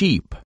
sheep